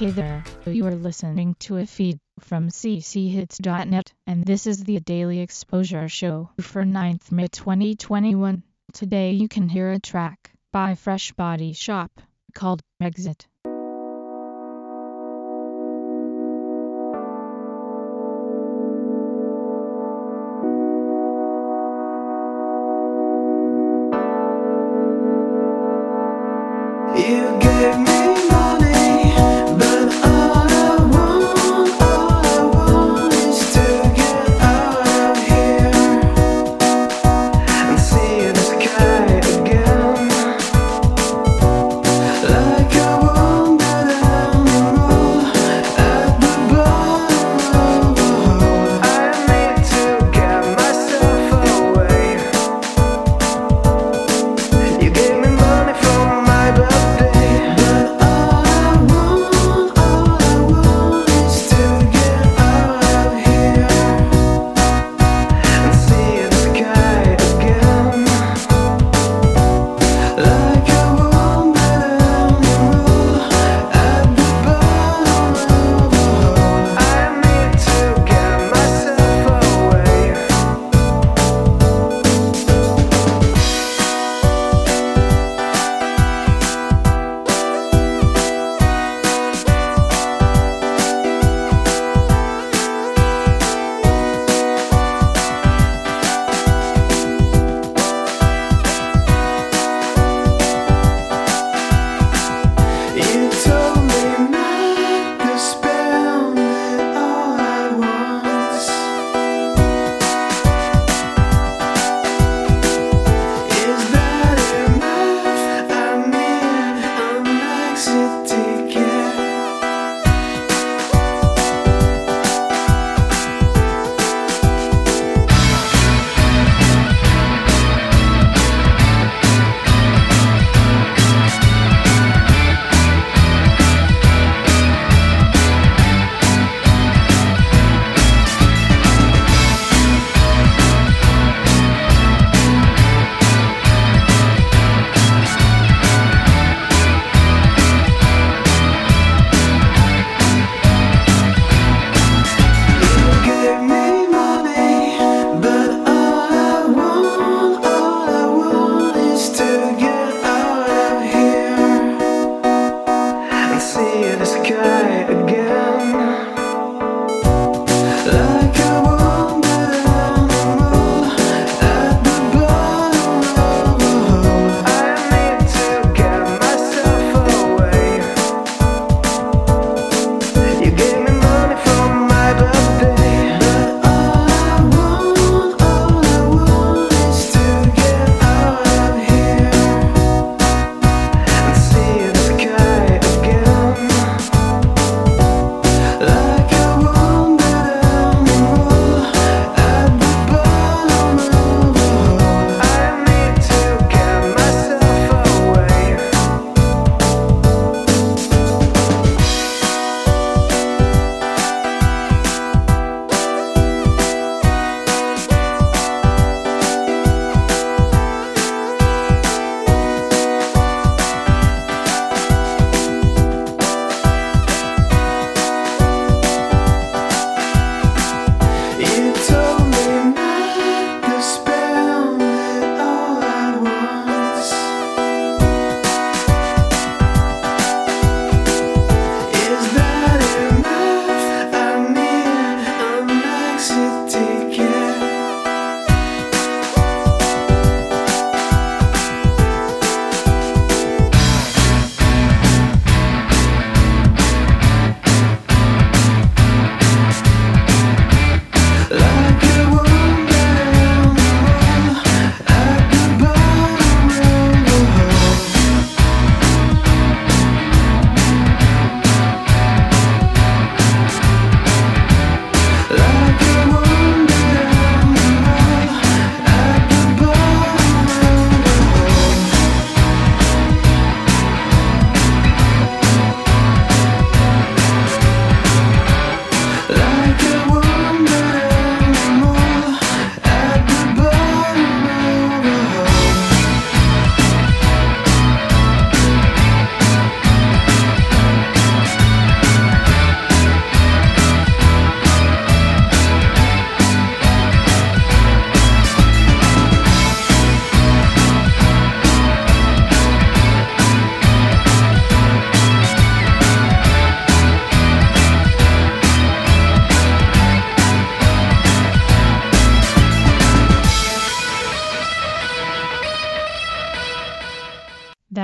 Hey there, you are listening to a feed from cchits.net, and this is the Daily Exposure Show for 9th May 2021. Today you can hear a track by Fresh Body Shop called Exit.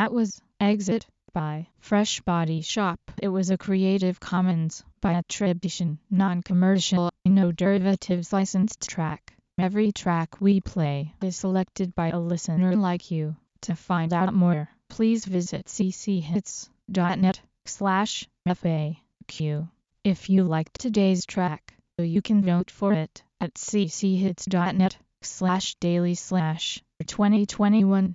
That was Exit by Fresh Body Shop. It was a Creative Commons by attribution, non-commercial, no derivatives licensed track. Every track we play is selected by a listener like you. To find out more, please visit cchits.net slash FAQ. If you liked today's track, you can vote for it at cchits.net slash daily slash 2021